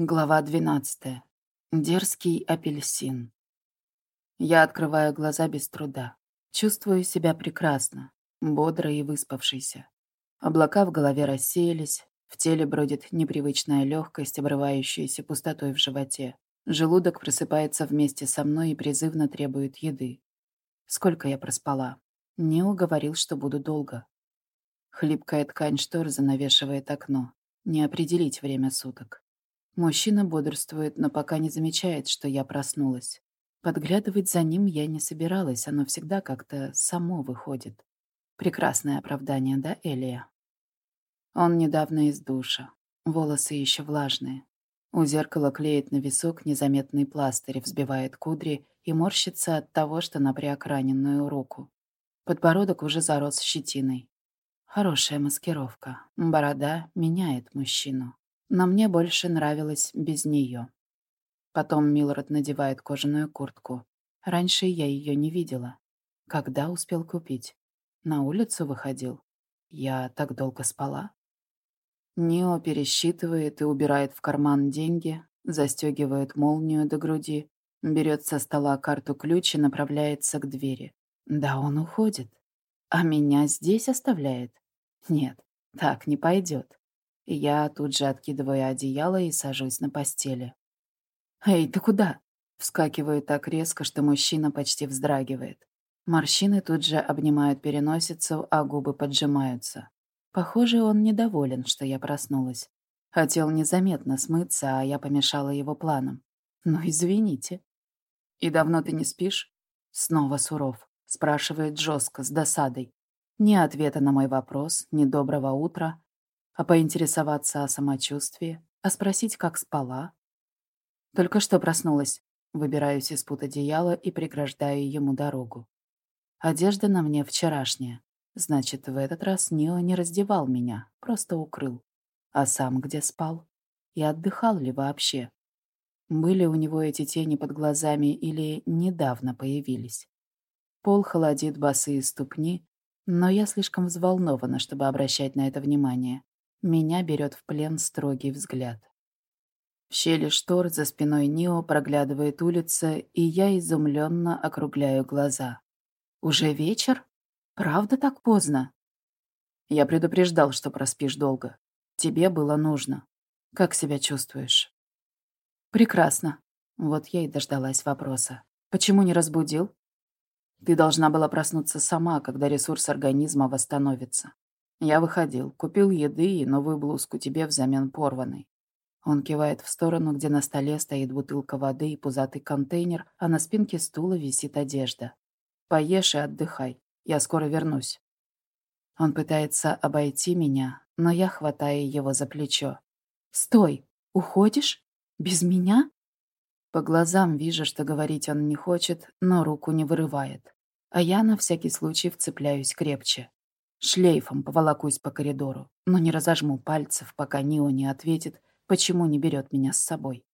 Глава 12. Дерзкий апельсин. Я открываю глаза без труда. Чувствую себя прекрасно, бодро и выспавшейся. Облака в голове рассеялись, в теле бродит непривычная легкость, обрывающаяся пустотой в животе. Желудок просыпается вместе со мной и призывно требует еды. Сколько я проспала? Не уговорил, что буду долго. Хлипкая ткань штор занавешивает окно. Не определить время суток. Мужчина бодрствует, но пока не замечает, что я проснулась. Подглядывать за ним я не собиралась, оно всегда как-то само выходит. Прекрасное оправдание, да, Элия? Он недавно из душа. Волосы еще влажные. У зеркала клеит на висок незаметный пластырь, взбивает кудри и морщится от того, что напряг раненую руку. Подбородок уже зарос щетиной. Хорошая маскировка. Борода меняет мужчину но мне больше нравилось без нее. Потом Милред надевает кожаную куртку. Раньше я ее не видела. Когда успел купить? На улицу выходил. Я так долго спала. Нио пересчитывает и убирает в карман деньги, застегивает молнию до груди, берет со стола карту-ключ и направляется к двери. Да он уходит. А меня здесь оставляет? Нет, так не пойдет. Я тут же откидываю одеяло и сажусь на постели. «Эй, ты куда?» Вскакиваю так резко, что мужчина почти вздрагивает. Морщины тут же обнимают переносицу, а губы поджимаются. Похоже, он недоволен, что я проснулась. Хотел незаметно смыться, а я помешала его планам. Ну, извините. «И давно ты не спишь?» Снова суров. Спрашивает жестко, с досадой. Ни ответа на мой вопрос, ни доброго утра, а поинтересоваться о самочувствии, а спросить, как спала. Только что проснулась. Выбираюсь из-под одеяла и преграждаю ему дорогу. Одежда на мне вчерашняя. Значит, в этот раз Нио не раздевал меня, просто укрыл. А сам где спал? И отдыхал ли вообще? Были у него эти тени под глазами или недавно появились? Пол холодит босые ступни, но я слишком взволнована, чтобы обращать на это внимание. Меня берет в плен строгий взгляд. В щели штор за спиной Нио проглядывает улица, и я изумленно округляю глаза. «Уже вечер? Правда так поздно?» «Я предупреждал, что проспишь долго. Тебе было нужно. Как себя чувствуешь?» «Прекрасно». Вот я и дождалась вопроса. «Почему не разбудил?» «Ты должна была проснуться сама, когда ресурс организма восстановится. Я выходил, купил еды и новую блузку тебе взамен порванной. Он кивает в сторону, где на столе стоит бутылка воды и пузатый контейнер, а на спинке стула висит одежда. Поешь и отдыхай. Я скоро вернусь. Он пытается обойти меня, но я хватаю его за плечо. «Стой! Уходишь? Без меня?» По глазам вижу, что говорить он не хочет, но руку не вырывает. А я на всякий случай вцепляюсь крепче. Шлейфом поволокусь по коридору, но не разожму пальцев, пока Нио не ответит, почему не берет меня с собой.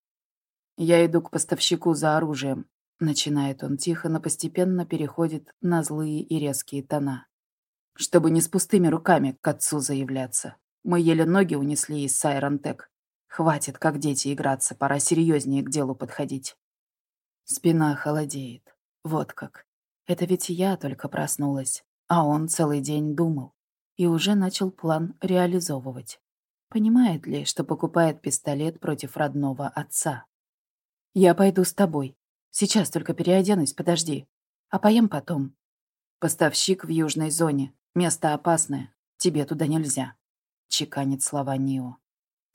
«Я иду к поставщику за оружием», — начинает он тихо, но постепенно переходит на злые и резкие тона. «Чтобы не с пустыми руками к отцу заявляться. Мы еле ноги унесли из Сайронтек. Хватит, как дети, играться, пора серьезнее к делу подходить». Спина холодеет. Вот как. Это ведь я только проснулась. А он целый день думал и уже начал план реализовывать. Понимает ли, что покупает пистолет против родного отца? «Я пойду с тобой. Сейчас только переоденусь, подожди. А поем потом. Поставщик в южной зоне. Место опасное. Тебе туда нельзя», — чеканит слова Нио.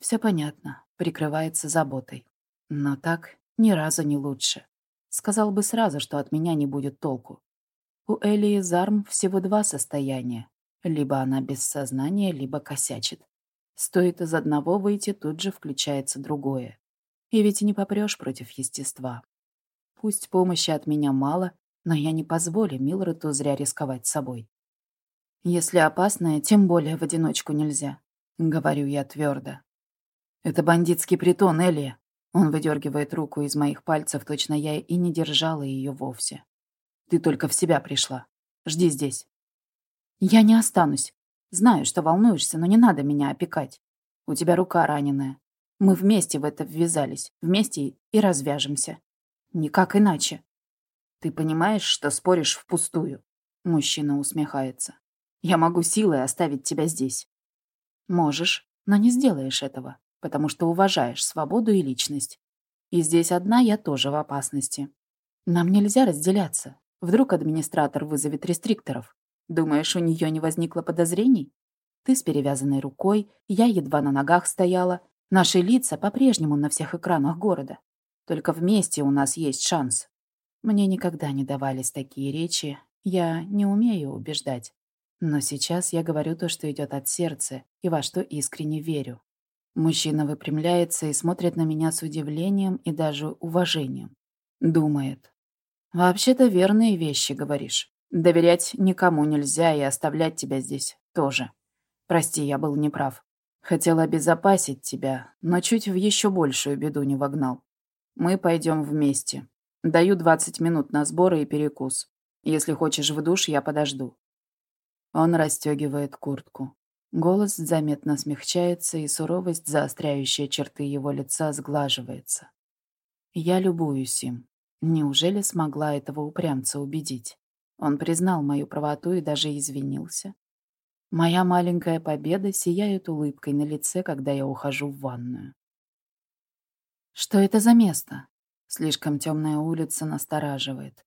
Все понятно, прикрывается заботой. Но так ни разу не лучше. Сказал бы сразу, что от меня не будет толку. У Элии Зарм всего два состояния. Либо она без сознания, либо косячит. Стоит из одного выйти, тут же включается другое. И ведь не попрешь против естества. Пусть помощи от меня мало, но я не позволю Милрету зря рисковать собой. Если опасное, тем более в одиночку нельзя. Говорю я твердо. Это бандитский притон, Элия. Он выдергивает руку из моих пальцев, точно я и не держала ее вовсе. Ты только в себя пришла. Жди здесь. Я не останусь. Знаю, что волнуешься, но не надо меня опекать. У тебя рука раненая. Мы вместе в это ввязались, вместе и развяжемся. Никак иначе. Ты понимаешь, что споришь впустую? Мужчина усмехается. Я могу силой оставить тебя здесь. Можешь, но не сделаешь этого, потому что уважаешь свободу и личность. И здесь одна я тоже в опасности. Нам нельзя разделяться. Вдруг администратор вызовет рестрикторов. Думаешь, у нее не возникло подозрений? Ты с перевязанной рукой, я едва на ногах стояла. Наши лица по-прежнему на всех экранах города. Только вместе у нас есть шанс. Мне никогда не давались такие речи. Я не умею убеждать. Но сейчас я говорю то, что идет от сердца, и во что искренне верю. Мужчина выпрямляется и смотрит на меня с удивлением и даже уважением. Думает. «Вообще-то верные вещи говоришь. Доверять никому нельзя и оставлять тебя здесь тоже. Прости, я был неправ. Хотел обезопасить тебя, но чуть в еще большую беду не вогнал. Мы пойдем вместе. Даю 20 минут на сборы и перекус. Если хочешь в душ, я подожду». Он расстегивает куртку. Голос заметно смягчается, и суровость, заостряющая черты его лица, сглаживается. Я любуюсь им. Неужели смогла этого упрямца убедить? Он признал мою правоту и даже извинился. Моя маленькая победа сияет улыбкой на лице, когда я ухожу в ванную. Что это за место? Слишком темная улица настораживает.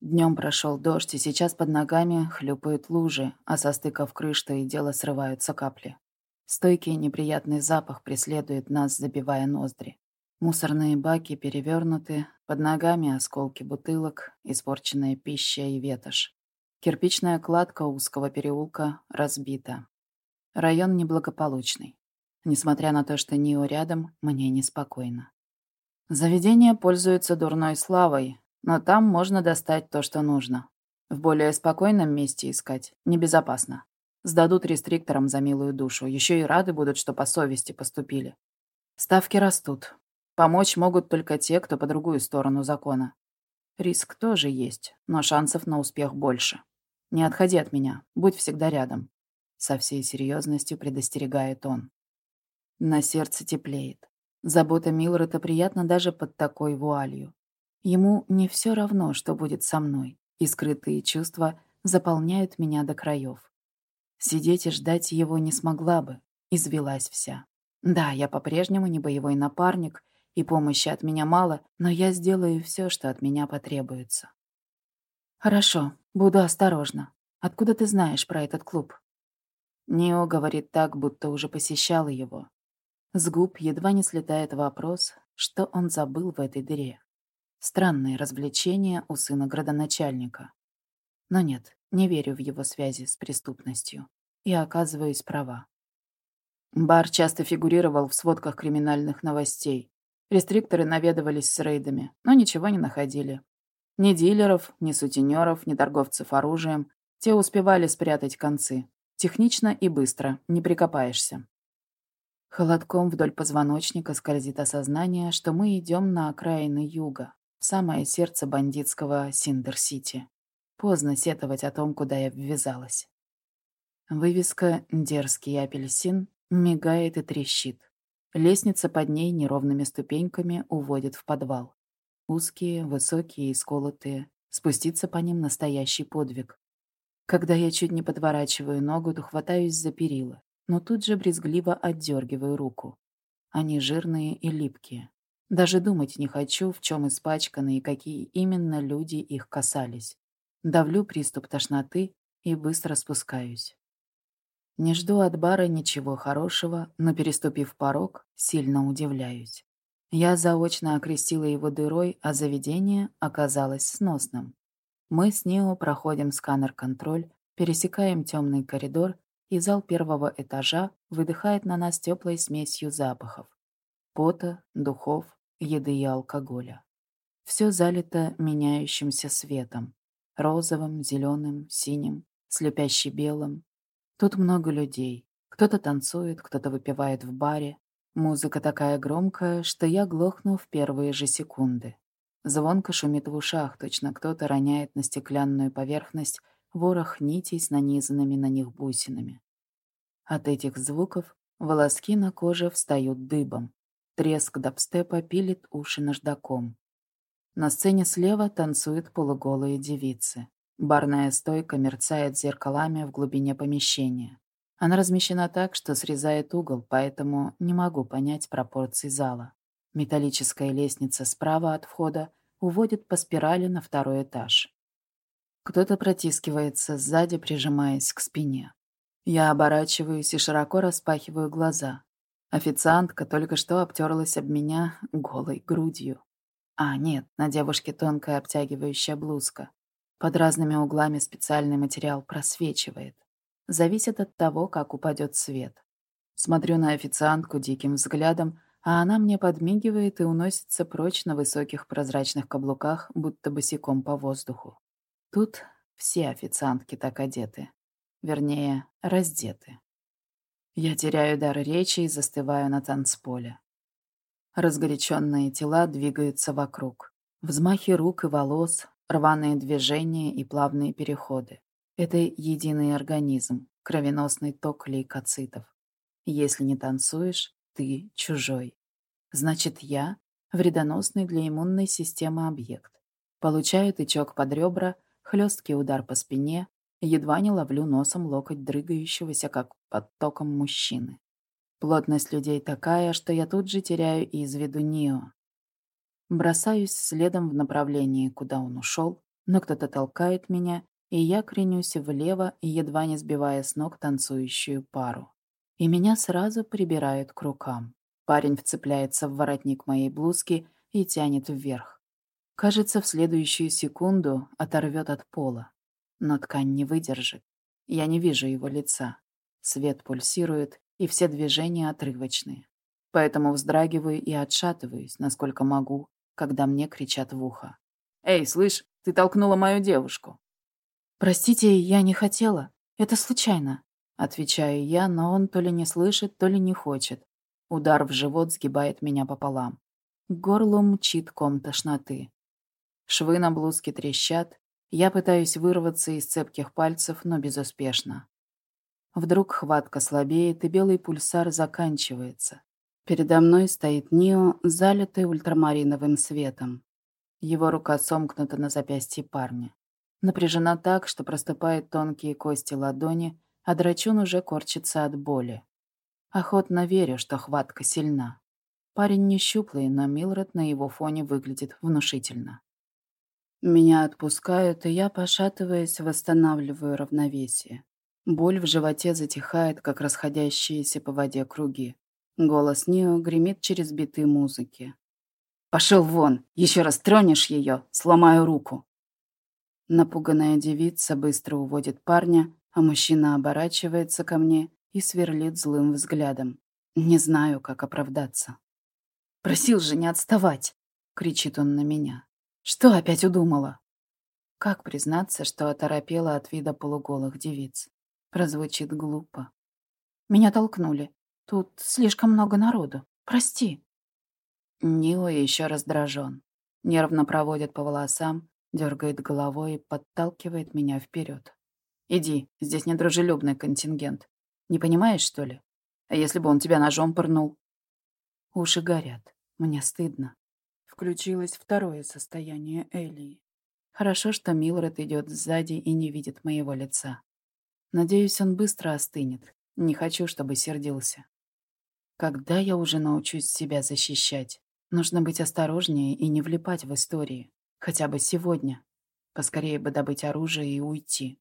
Днем прошел дождь, и сейчас под ногами хлюпают лужи, а со стыков крыш то и дело срываются капли. Стойкий неприятный запах преследует нас, забивая ноздри. Мусорные баки перевернуты, под ногами осколки бутылок, испорченная пища и ветошь. Кирпичная кладка узкого переулка разбита. Район неблагополучный. Несмотря на то, что Нио рядом, мне неспокойно. Заведение пользуется дурной славой, но там можно достать то, что нужно. В более спокойном месте искать небезопасно. Сдадут рестрикторам за милую душу. Еще и рады будут, что по совести поступили. Ставки растут. Помочь могут только те, кто по другую сторону закона. Риск тоже есть, но шансов на успех больше. Не отходи от меня, будь всегда рядом. Со всей серьезностью предостерегает он. На сердце теплеет. Забота Милрета приятна даже под такой вуалью. Ему не все равно, что будет со мной, и скрытые чувства заполняют меня до краев. Сидеть и ждать его не смогла бы, извелась вся. Да, я по-прежнему не боевой напарник, и помощи от меня мало, но я сделаю все, что от меня потребуется. Хорошо, буду осторожна. Откуда ты знаешь про этот клуб? Нео говорит так, будто уже посещала его. С губ едва не слетает вопрос, что он забыл в этой дыре. Странные развлечения у сына градоначальника. Но нет, не верю в его связи с преступностью. И оказываюсь права. Бар часто фигурировал в сводках криминальных новостей. Рестрикторы наведывались с рейдами, но ничего не находили. Ни дилеров, ни сутенеров, ни торговцев оружием. Те успевали спрятать концы. Технично и быстро, не прикопаешься. Холодком вдоль позвоночника скользит осознание, что мы идем на окраины юга, в самое сердце бандитского Синдер-Сити. Поздно сетовать о том, куда я ввязалась. Вывеска «Дерзкий апельсин» мигает и трещит. Лестница под ней неровными ступеньками уводит в подвал. Узкие, высокие и сколотые. Спуститься по ним настоящий подвиг. Когда я чуть не подворачиваю ногу, то хватаюсь за перила, но тут же брезгливо отдергиваю руку. Они жирные и липкие. Даже думать не хочу, в чем испачканы и какие именно люди их касались. Давлю приступ тошноты и быстро спускаюсь. Не жду от бара ничего хорошего, но, переступив порог, сильно удивляюсь. Я заочно окрестила его дырой, а заведение оказалось сносным. Мы с Нео проходим сканер-контроль, пересекаем темный коридор, и зал первого этажа выдыхает на нас теплой смесью запахов. Пота, духов, еды и алкоголя. Все залито меняющимся светом. Розовым, зеленым, синим, слепяще белым. Тут много людей. Кто-то танцует, кто-то выпивает в баре. Музыка такая громкая, что я глохну в первые же секунды. Звонко шумит в ушах, точно кто-то роняет на стеклянную поверхность ворох нитей с нанизанными на них бусинами. От этих звуков волоски на коже встают дыбом. Треск дабстепа пилит уши наждаком. На сцене слева танцуют полуголые девицы. Барная стойка мерцает зеркалами в глубине помещения. Она размещена так, что срезает угол, поэтому не могу понять пропорции зала. Металлическая лестница справа от входа уводит по спирали на второй этаж. Кто-то протискивается сзади, прижимаясь к спине. Я оборачиваюсь и широко распахиваю глаза. Официантка только что обтерлась об меня голой грудью. А, нет, на девушке тонкая обтягивающая блузка. Под разными углами специальный материал просвечивает. Зависит от того, как упадет свет. Смотрю на официантку диким взглядом, а она мне подмигивает и уносится прочь на высоких прозрачных каблуках, будто босиком по воздуху. Тут все официантки так одеты. Вернее, раздеты. Я теряю дар речи и застываю на танцполе. Разгоряченные тела двигаются вокруг. Взмахи рук и волос, рваные движения и плавные переходы. Это единый организм, кровеносный ток лейкоцитов. Если не танцуешь, ты чужой. Значит, я — вредоносный для иммунной системы объект. Получаю тычок под ребра, хлесткий удар по спине, едва не ловлю носом локоть дрыгающегося, как под током мужчины. Плотность людей такая, что я тут же теряю из виду Нио. Бросаюсь следом в направлении, куда он ушел, но кто-то толкает меня, и я кренюсь влево, едва не сбивая с ног танцующую пару и меня сразу прибирают к рукам. Парень вцепляется в воротник моей блузки и тянет вверх. Кажется, в следующую секунду оторвет от пола. Но ткань не выдержит. Я не вижу его лица. Свет пульсирует, и все движения отрывочные. Поэтому вздрагиваю и отшатываюсь, насколько могу, когда мне кричат в ухо. «Эй, слышь, ты толкнула мою девушку!» «Простите, я не хотела. Это случайно», Отвечаю я, но он то ли не слышит, то ли не хочет. Удар в живот сгибает меня пополам. К горлу мчит ком тошноты. Швы на блузке трещат. Я пытаюсь вырваться из цепких пальцев, но безуспешно. Вдруг хватка слабеет, и белый пульсар заканчивается. Передо мной стоит Нио, залитый ультрамариновым светом. Его рука сомкнута на запястье парня. Напряжена так, что проступают тонкие кости ладони, а драчун уже корчится от боли. Охотно верю, что хватка сильна. Парень не щуплый, но Милред на его фоне выглядит внушительно. Меня отпускают, и я, пошатываясь, восстанавливаю равновесие. Боль в животе затихает, как расходящиеся по воде круги. Голос Нио гремит через биты музыки. «Пошел вон! Еще раз тронешь ее, сломаю руку!» Напуганная девица быстро уводит парня, а мужчина оборачивается ко мне и сверлит злым взглядом. Не знаю, как оправдаться. «Просил же не отставать!» — кричит он на меня. «Что опять удумала?» Как признаться, что оторопела от вида полуголых девиц? Прозвучит глупо. «Меня толкнули. Тут слишком много народу. Прости». Нио еще раздражен. Нервно проводит по волосам, дергает головой и подталкивает меня вперед. Иди, здесь недружелюбный контингент. Не понимаешь, что ли? А если бы он тебя ножом пырнул? Уши горят. Мне стыдно. Включилось второе состояние Элии. Хорошо, что Милред идет сзади и не видит моего лица. Надеюсь, он быстро остынет. Не хочу, чтобы сердился. Когда я уже научусь себя защищать? Нужно быть осторожнее и не влипать в истории. Хотя бы сегодня. Поскорее бы добыть оружие и уйти.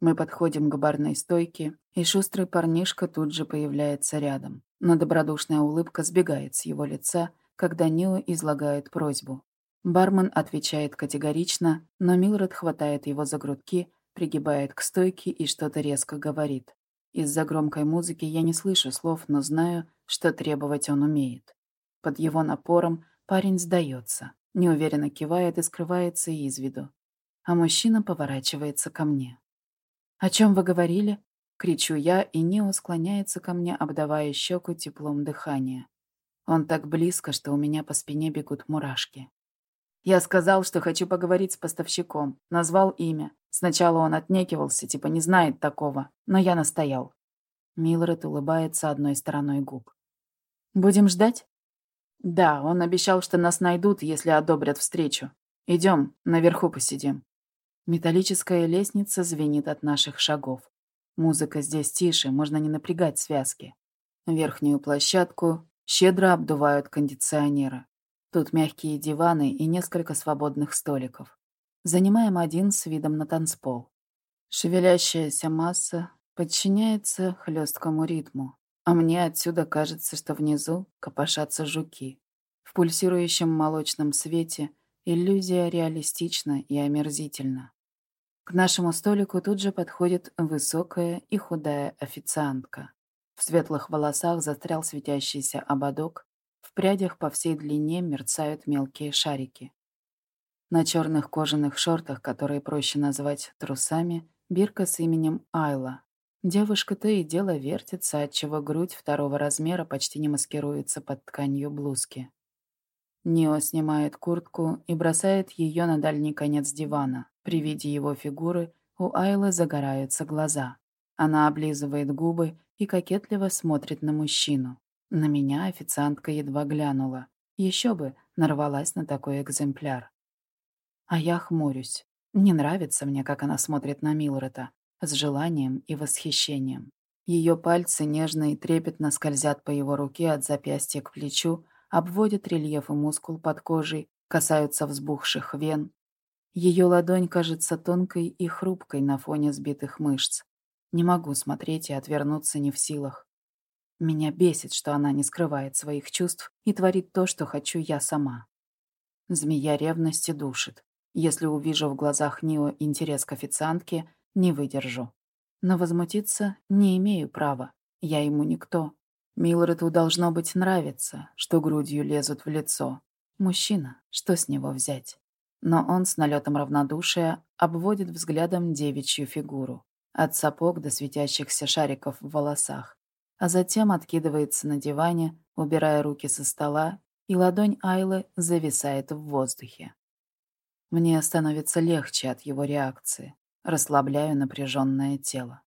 Мы подходим к барной стойке, и шустрый парнишка тут же появляется рядом. Но добродушная улыбка сбегает с его лица, когда Нио излагает просьбу. Бармен отвечает категорично, но Милред хватает его за грудки, пригибает к стойке и что-то резко говорит. Из-за громкой музыки я не слышу слов, но знаю, что требовать он умеет. Под его напором парень сдается, неуверенно кивает и скрывается из виду. А мужчина поворачивается ко мне. «О чем вы говорили?» — кричу я, и Нео склоняется ко мне, обдавая щеку теплом дыхания. Он так близко, что у меня по спине бегут мурашки. Я сказал, что хочу поговорить с поставщиком. Назвал имя. Сначала он отнекивался, типа не знает такого, но я настоял. Милред улыбается одной стороной губ. «Будем ждать?» Да, он обещал, что нас найдут, если одобрят встречу. Идем, наверху посидим. Металлическая лестница звенит от наших шагов. Музыка здесь тише, можно не напрягать связки. Верхнюю площадку щедро обдувают кондиционеры. Тут мягкие диваны и несколько свободных столиков. Занимаем один с видом на танцпол. Шевелящаяся масса подчиняется хлесткому ритму, а мне отсюда кажется, что внизу копошатся жуки. В пульсирующем молочном свете иллюзия реалистична и омерзительна. К нашему столику тут же подходит высокая и худая официантка. В светлых волосах застрял светящийся ободок, в прядях по всей длине мерцают мелкие шарики. На черных кожаных шортах, которые проще назвать трусами, бирка с именем Айла. Девушка то и дело вертится, отчего грудь второго размера почти не маскируется под тканью блузки. Нио снимает куртку и бросает ее на дальний конец дивана. При виде его фигуры у Айлы загораются глаза. Она облизывает губы и кокетливо смотрит на мужчину. На меня официантка едва глянула. Еще бы, нарвалась на такой экземпляр. А я хмурюсь. Не нравится мне, как она смотрит на Милрета, с желанием и восхищением. Ее пальцы нежно и трепетно скользят по его руке от запястья к плечу, обводят рельеф и мускул под кожей, касаются взбухших вен. Ее ладонь кажется тонкой и хрупкой на фоне сбитых мышц. Не могу смотреть и отвернуться не в силах. Меня бесит, что она не скрывает своих чувств и творит то, что хочу я сама. Змея ревности душит. Если увижу в глазах Нио интерес к официантке, не выдержу. Но возмутиться не имею права. Я ему никто. Милрету должно быть нравится, что грудью лезут в лицо. Мужчина, что с него взять? Но он с налетом равнодушия обводит взглядом девичью фигуру от сапог до светящихся шариков в волосах, а затем откидывается на диване, убирая руки со стола, и ладонь Айлы зависает в воздухе. Мне становится легче от его реакции, расслабляю напряженное тело.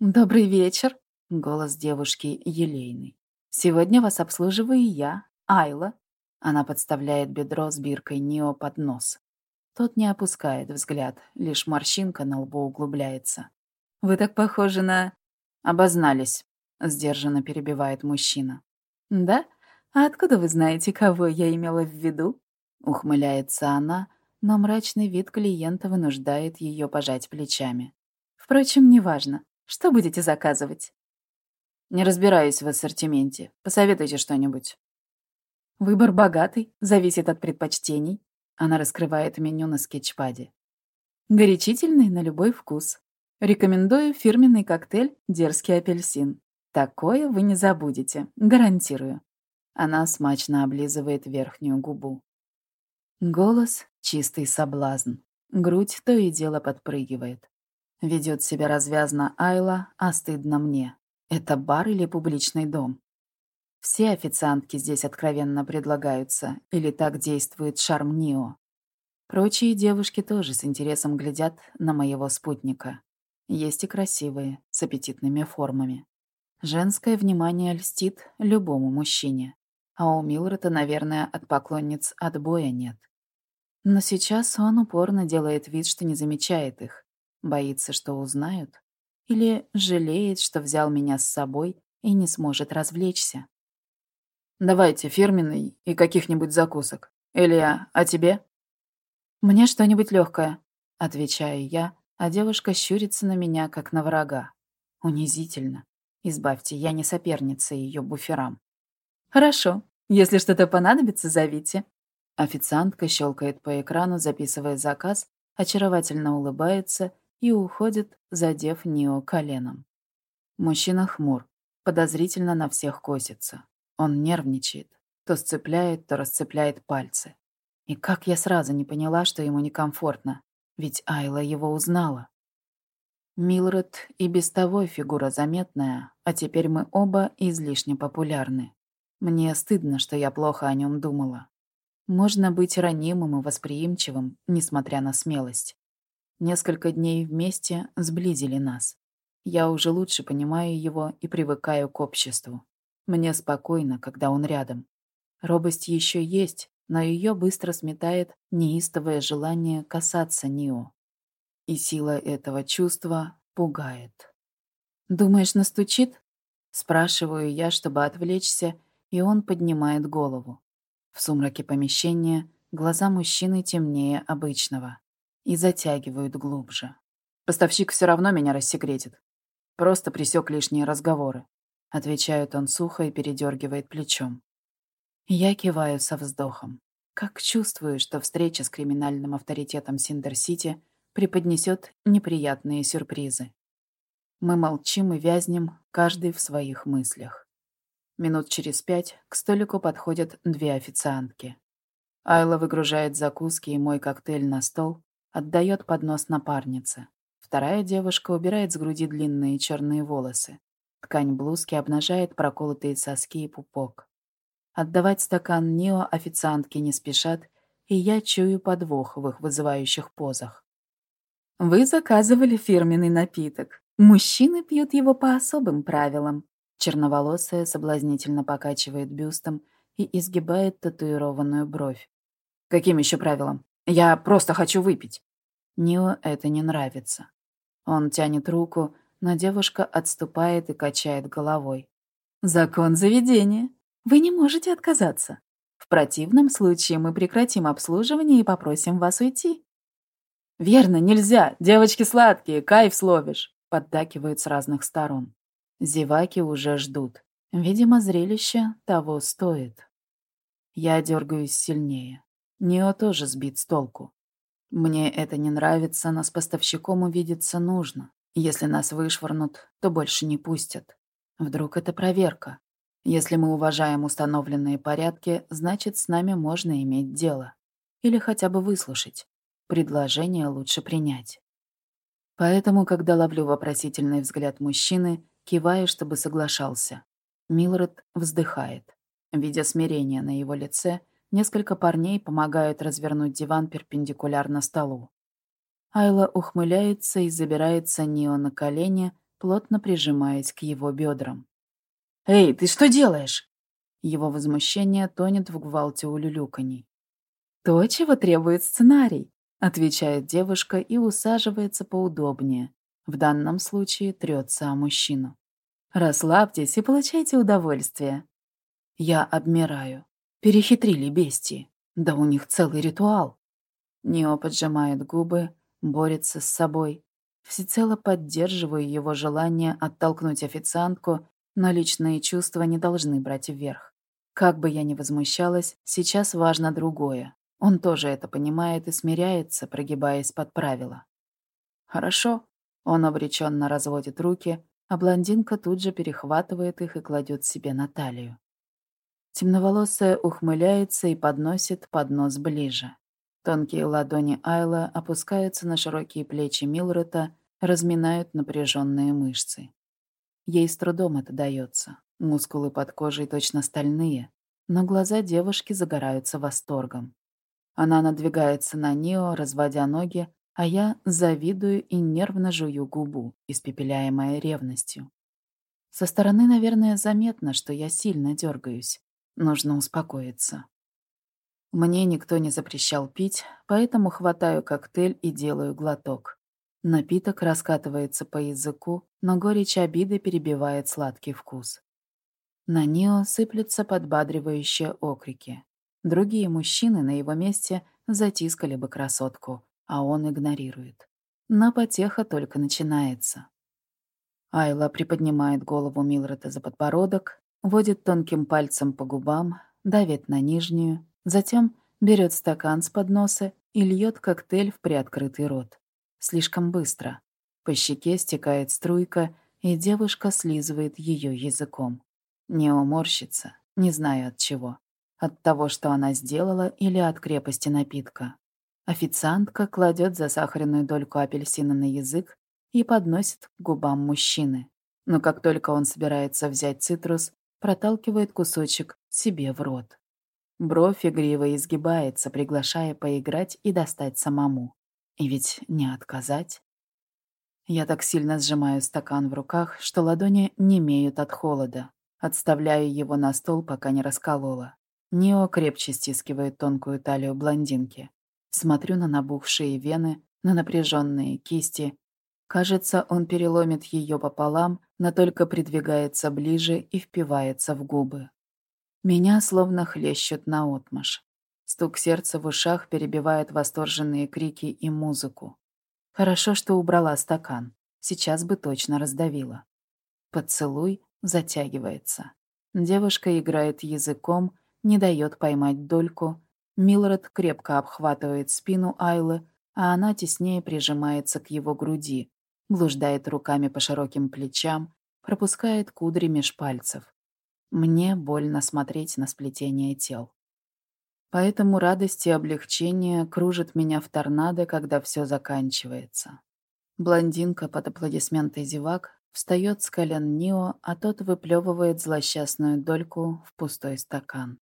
«Добрый вечер!» — голос девушки елейный. «Сегодня вас обслуживаю я, Айла». Она подставляет бедро с биркой Нио под нос. Тот не опускает взгляд, лишь морщинка на лбу углубляется. «Вы так похожи на...» «Обознались», — сдержанно перебивает мужчина. «Да? А откуда вы знаете, кого я имела в виду?» Ухмыляется она, но мрачный вид клиента вынуждает ее пожать плечами. «Впрочем, неважно. Что будете заказывать?» «Не разбираюсь в ассортименте. Посоветуйте что-нибудь». «Выбор богатый, зависит от предпочтений. Она раскрывает меню на скетчпаде. Горячительный на любой вкус. Рекомендую фирменный коктейль «Дерзкий апельсин». Такое вы не забудете, гарантирую. Она смачно облизывает верхнюю губу. Голос — чистый соблазн. Грудь то и дело подпрыгивает. Ведет себя развязно Айла, а стыдно мне. Это бар или публичный дом? Все официантки здесь откровенно предлагаются, или так действует шарм Нио. Прочие девушки тоже с интересом глядят на моего спутника. Есть и красивые, с аппетитными формами. Женское внимание льстит любому мужчине. А у Милрета, наверное, от поклонниц отбоя нет. Но сейчас он упорно делает вид, что не замечает их. Боится, что узнают. Или жалеет, что взял меня с собой и не сможет развлечься. Давайте фирменный и каких-нибудь закусок. Илья, а тебе? Мне что-нибудь легкое, отвечаю я, а девушка щурится на меня, как на врага. Унизительно. Избавьте, я не соперница ее буферам. Хорошо. Если что-то понадобится, зовите. Официантка щелкает по экрану, записывая заказ, очаровательно улыбается и уходит, задев Нио коленом. Мужчина хмур, подозрительно на всех косится. Он нервничает, то сцепляет, то расцепляет пальцы. И как я сразу не поняла, что ему некомфортно, ведь Айла его узнала. Милред и без того фигура заметная, а теперь мы оба излишне популярны. Мне стыдно, что я плохо о нем думала. Можно быть ранимым и восприимчивым, несмотря на смелость. Несколько дней вместе сблизили нас. Я уже лучше понимаю его и привыкаю к обществу. Мне спокойно, когда он рядом. Робость еще есть, но ее быстро сметает неистовое желание касаться Нио. И сила этого чувства пугает. «Думаешь, настучит?» Спрашиваю я, чтобы отвлечься, и он поднимает голову. В сумраке помещения глаза мужчины темнее обычного и затягивают глубже. Поставщик все равно меня рассекретит. Просто присек лишние разговоры. Отвечает он сухо и передергивает плечом. Я киваю со вздохом. Как чувствую, что встреча с криминальным авторитетом Синдер-Сити преподнесет неприятные сюрпризы. Мы молчим и вязнем, каждый в своих мыслях. Минут через пять к столику подходят две официантки. Айла выгружает закуски и мой коктейль на стол, отдает поднос напарнице. Вторая девушка убирает с груди длинные черные волосы. Ткань блузки обнажает проколотые соски и пупок. Отдавать стакан Нио официантки не спешат, и я чую подвох в их вызывающих позах. «Вы заказывали фирменный напиток. Мужчины пьют его по особым правилам». Черноволосая соблазнительно покачивает бюстом и изгибает татуированную бровь. «Каким еще правилам? Я просто хочу выпить». Нио это не нравится. Он тянет руку, но девушка отступает и качает головой. «Закон заведения. Вы не можете отказаться. В противном случае мы прекратим обслуживание и попросим вас уйти». «Верно, нельзя. Девочки сладкие, кайф словишь», — поддакивают с разных сторон. Зеваки уже ждут. Видимо, зрелище того стоит. Я дергаюсь сильнее. Нео тоже сбит с толку. Мне это не нравится, но с поставщиком увидеться нужно. Если нас вышвырнут, то больше не пустят. Вдруг это проверка. Если мы уважаем установленные порядки, значит, с нами можно иметь дело. Или хотя бы выслушать. Предложение лучше принять. Поэтому, когда ловлю вопросительный взгляд мужчины, киваю, чтобы соглашался. Милред вздыхает. Видя смирение на его лице, Несколько парней помогают развернуть диван перпендикулярно столу. Айла ухмыляется и забирается Нио на колени, плотно прижимаясь к его бедрам. «Эй, ты что делаешь?» Его возмущение тонет в гвалте улюлюканий. «То, чего требует сценарий», — отвечает девушка и усаживается поудобнее. В данном случае трется о мужчину. «Расслабьтесь и получайте удовольствие». Я обмираю. Перехитрили бестии. Да у них целый ритуал. Нео поджимает губы, борется с собой. Всецело поддерживаю его желание оттолкнуть официантку, но личные чувства не должны брать вверх. Как бы я ни возмущалась, сейчас важно другое. Он тоже это понимает и смиряется, прогибаясь под правила. «Хорошо». Он обреченно разводит руки, а блондинка тут же перехватывает их и кладет себе на талию. Темноволосая ухмыляется и подносит поднос ближе. Тонкие ладони Айла опускаются на широкие плечи Милрета, разминают напряженные мышцы. Ей с трудом это дается. Мускулы под кожей точно стальные, но глаза девушки загораются восторгом. Она надвигается на Нио, разводя ноги, а я завидую и нервно жую губу, испепеляемая ревностью. Со стороны, наверное, заметно, что я сильно дергаюсь. Нужно успокоиться. Мне никто не запрещал пить, поэтому хватаю коктейль и делаю глоток. Напиток раскатывается по языку, но горечь обиды перебивает сладкий вкус. На Нио сыплются подбадривающие окрики. Другие мужчины на его месте затискали бы красотку, а он игнорирует. Но потеха только начинается. Айла приподнимает голову Милрета за подбородок, водит тонким пальцем по губам, давит на нижнюю, затем берет стакан с подноса и льет коктейль в приоткрытый рот. Слишком быстро. По щеке стекает струйка, и девушка слизывает ее языком. Не уморщится, не знаю от чего. От того, что она сделала, или от крепости напитка. Официантка кладет засахаренную дольку апельсина на язык и подносит к губам мужчины. Но как только он собирается взять цитрус, проталкивает кусочек себе в рот. Бровь игриво изгибается, приглашая поиграть и достать самому. И ведь не отказать. Я так сильно сжимаю стакан в руках, что ладони не имеют от холода. Отставляю его на стол, пока не расколола. Нио крепче стискивает тонкую талию блондинки. Смотрю на набухшие вены, на напряженные кисти. Кажется, он переломит ее пополам, но только придвигается ближе и впивается в губы. Меня словно хлещут наотмашь. Стук сердца в ушах перебивает восторженные крики и музыку. Хорошо, что убрала стакан. Сейчас бы точно раздавила. Поцелуй затягивается. Девушка играет языком, не дает поймать дольку. Милред крепко обхватывает спину Айлы, а она теснее прижимается к его груди, блуждает руками по широким плечам, пропускает кудри меж пальцев. Мне больно смотреть на сплетение тел. Поэтому радость и облегчение кружат меня в торнадо, когда все заканчивается. Блондинка под аплодисменты зевак встает с колен Нио, а тот выплевывает злосчастную дольку в пустой стакан.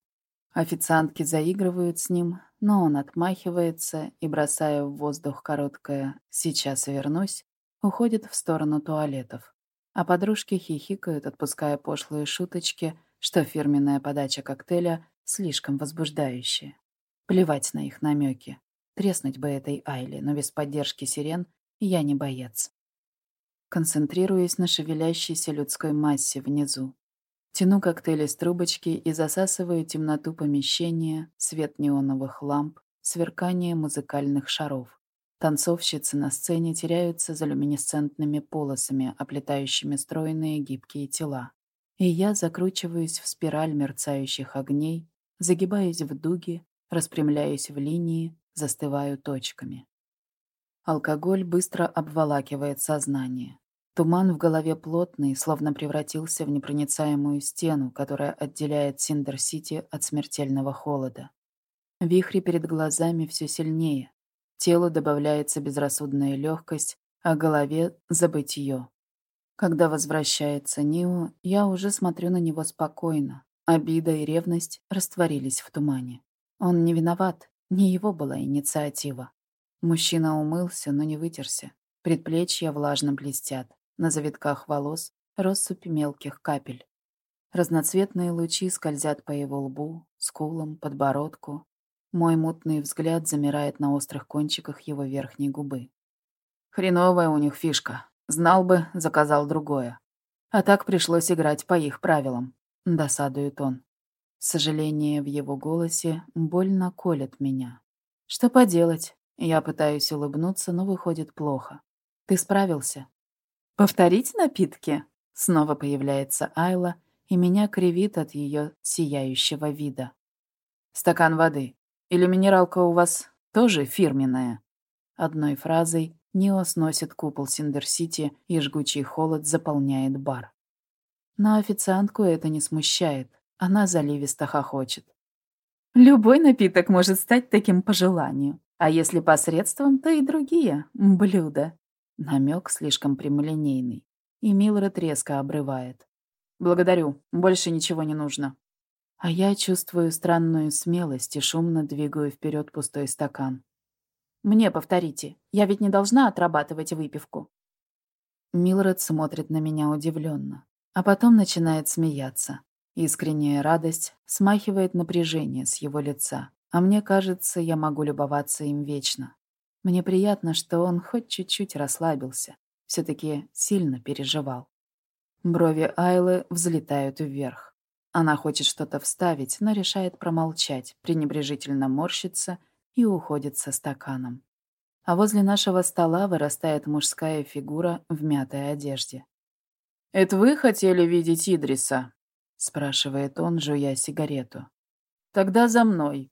Официантки заигрывают с ним, но он отмахивается и, бросая в воздух короткое «сейчас вернусь», уходит в сторону туалетов. А подружки хихикают, отпуская пошлые шуточки, что фирменная подача коктейля слишком возбуждающая. Плевать на их намеки. Треснуть бы этой Айли, но без поддержки сирен я не боец. Концентрируясь на шевелящейся людской массе внизу. Тяну коктейль из трубочки и засасываю темноту помещения, свет неоновых ламп, сверкание музыкальных шаров. Танцовщицы на сцене теряются за люминесцентными полосами, оплетающими стройные гибкие тела. И я закручиваюсь в спираль мерцающих огней, загибаюсь в дуги, распрямляюсь в линии, застываю точками. Алкоголь быстро обволакивает сознание. Туман в голове плотный, словно превратился в непроницаемую стену, которая отделяет Синдер-Сити от смертельного холода. Вихри перед глазами все сильнее, Телу добавляется безрассудная легкость, а голове — забытье. Когда возвращается Нио, я уже смотрю на него спокойно. Обида и ревность растворились в тумане. Он не виноват, не его была инициатива. Мужчина умылся, но не вытерся. Предплечья влажно блестят. На завитках волос россыпь мелких капель. Разноцветные лучи скользят по его лбу, скулам, подбородку, мой мутный взгляд замирает на острых кончиках его верхней губы. Хреновая у них фишка. Знал бы, заказал другое. А так пришлось играть по их правилам. Досадует он. Сожаление в его голосе больно колет меня. Что поделать? Я пытаюсь улыбнуться, но выходит плохо. Ты справился. Повторить напитки? Снова появляется Айла, и меня кривит от ее сияющего вида. Стакан воды. Или минералка у вас тоже фирменная?» Одной фразой Нио сносит купол Синдер-Сити, и жгучий холод заполняет бар. Но официантку это не смущает. Она заливисто хохочет. «Любой напиток может стать таким по желанию. А если посредством, то и другие блюда». Намек слишком прямолинейный. И Милред резко обрывает. «Благодарю. Больше ничего не нужно». А я чувствую странную смелость и шумно двигаю вперед пустой стакан. «Мне повторите. Я ведь не должна отрабатывать выпивку». Милред смотрит на меня удивленно, а потом начинает смеяться. Искренняя радость смахивает напряжение с его лица, а мне кажется, я могу любоваться им вечно. Мне приятно, что он хоть чуть-чуть расслабился, все таки сильно переживал. Брови Айлы взлетают вверх. Она хочет что-то вставить, но решает промолчать, пренебрежительно морщится и уходит со стаканом. А возле нашего стола вырастает мужская фигура в мятой одежде. «Это вы хотели видеть Идриса?» — спрашивает он, жуя сигарету. «Тогда за мной».